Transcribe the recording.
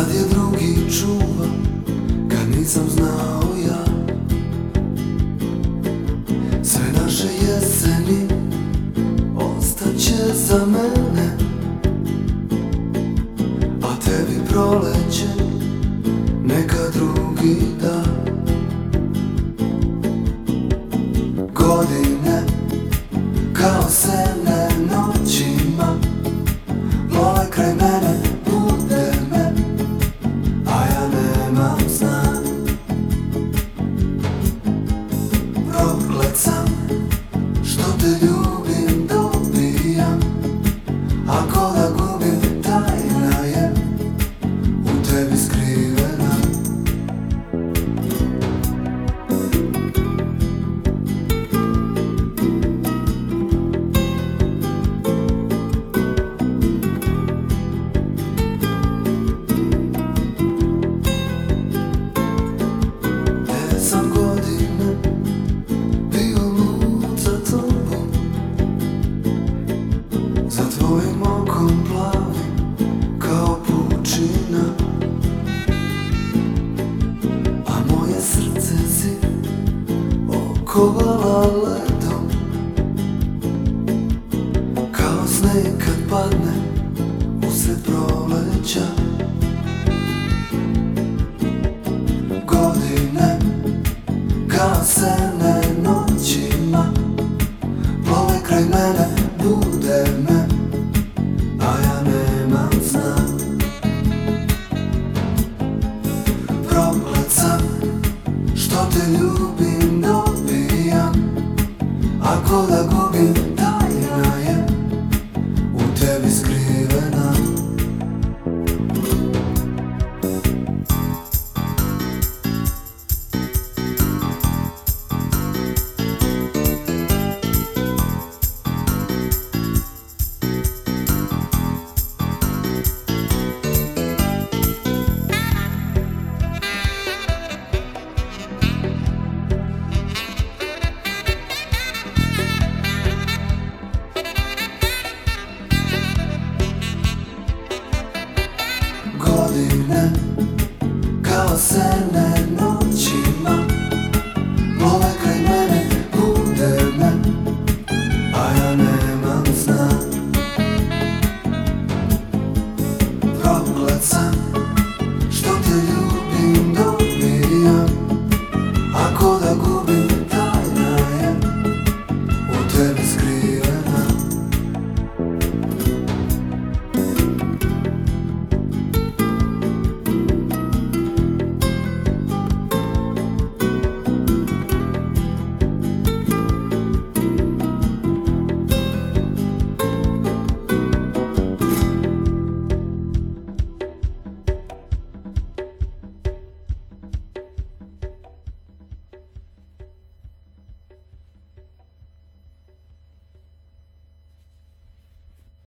Sad je drugi čuva Kad nisam znao ja. Sve naše jeseni Ostaće za mene A tebi proleće Neka drugi dan. Godine Kao sene noćima Plove kraj mene okovala ledom Kao sneg kad padne usred proleća. Godine Kasene noćima Plove kraj mene, bude me A ja nemam sam Što te ljubim, Ako da глазам